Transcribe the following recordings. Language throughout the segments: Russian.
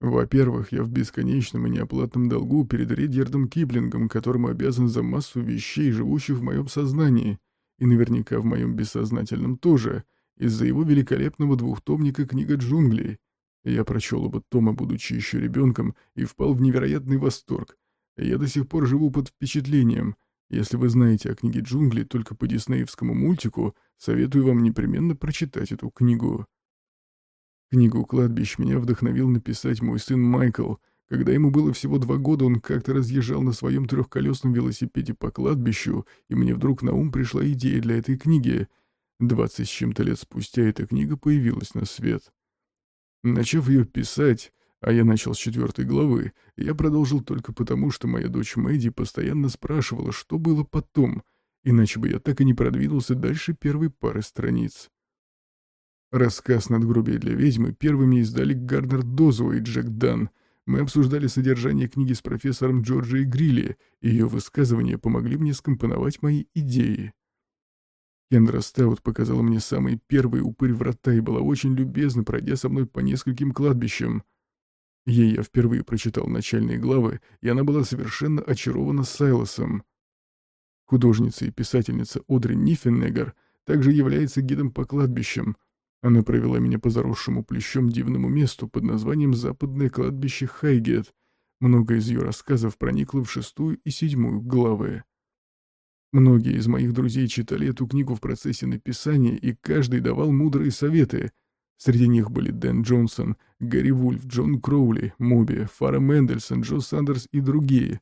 Во-первых, я в бесконечном и неоплатном долгу перед Редьярдом Киплингом, которому обязан за массу вещей, живущих в моем сознании, и наверняка в моем бессознательном тоже, из-за его великолепного двухтомника «Книга джунглей». Я прочел оба тома, будучи еще ребенком, и впал в невероятный восторг. Я до сих пор живу под впечатлением. Если вы знаете о книге джунглей только по диснеевскому мультику, советую вам непременно прочитать эту книгу. Книгу «Кладбищ» меня вдохновил написать мой сын Майкл. Когда ему было всего два года, он как-то разъезжал на своем трехколесном велосипеде по кладбищу, и мне вдруг на ум пришла идея для этой книги. Двадцать с чем-то лет спустя эта книга появилась на свет. Начав ее писать, а я начал с четвертой главы, я продолжил только потому, что моя дочь Мэдди постоянно спрашивала, что было потом, иначе бы я так и не продвинулся дальше первой пары страниц. Рассказ «Надгробие для ведьмы» первыми издали Гарднер Дозуа и Джек Дан. Мы обсуждали содержание книги с профессором Джорджией Грилли, и ее высказывания помогли мне скомпоновать мои идеи. Кендра Стаут показала мне самый первый упырь врата и была очень любезна, пройдя со мной по нескольким кладбищам. Ей я впервые прочитал начальные главы, и она была совершенно очарована Сайлосом. Художница и писательница Одри Ниффенегер также является гидом по кладбищам, она провела меня по заросшему плещом дивному месту под названием Западное кладбище Хайгет. Много из ее рассказов проникло в шестую и седьмую главы. Многие из моих друзей читали эту книгу в процессе написания, и каждый давал мудрые советы. Среди них были Дэн Джонсон, Гарри Вульф, Джон Кроули, Моби, Фара Мендельсон, Джо Сандерс и другие.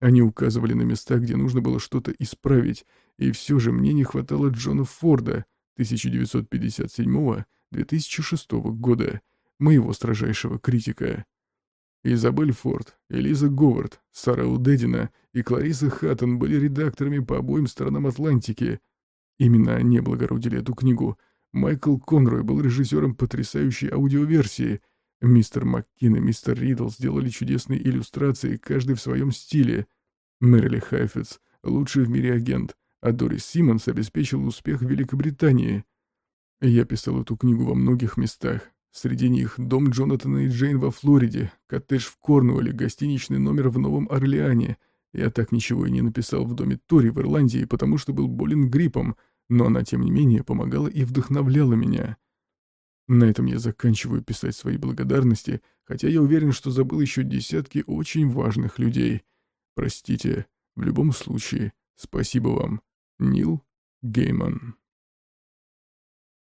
Они указывали на места, где нужно было что-то исправить, и все же мне не хватало Джона Форда — 1957-2006 года, моего строжайшего критика. Изабель Форд, Элиза Говард, Сара Удедина и Клариса Хаттон были редакторами по обоим сторонам Атлантики. Именно они облагородили эту книгу. Майкл Конрой был режиссером потрясающей аудиоверсии. Мистер Маккин и мистер Ридл сделали чудесные иллюстрации, каждый в своем стиле. Мэрили Хайфетс, лучший в мире агент — а Дорис Симмонс обеспечил успех Великобритании. Я писал эту книгу во многих местах. Среди них дом Джонатана и Джейн во Флориде, коттедж в Корнуолле, гостиничный номер в Новом Орлеане. Я так ничего и не написал в доме Тори в Ирландии, потому что был болен гриппом, но она, тем не менее, помогала и вдохновляла меня. На этом я заканчиваю писать свои благодарности, хотя я уверен, что забыл еще десятки очень важных людей. Простите, в любом случае, спасибо вам. Нил Гейман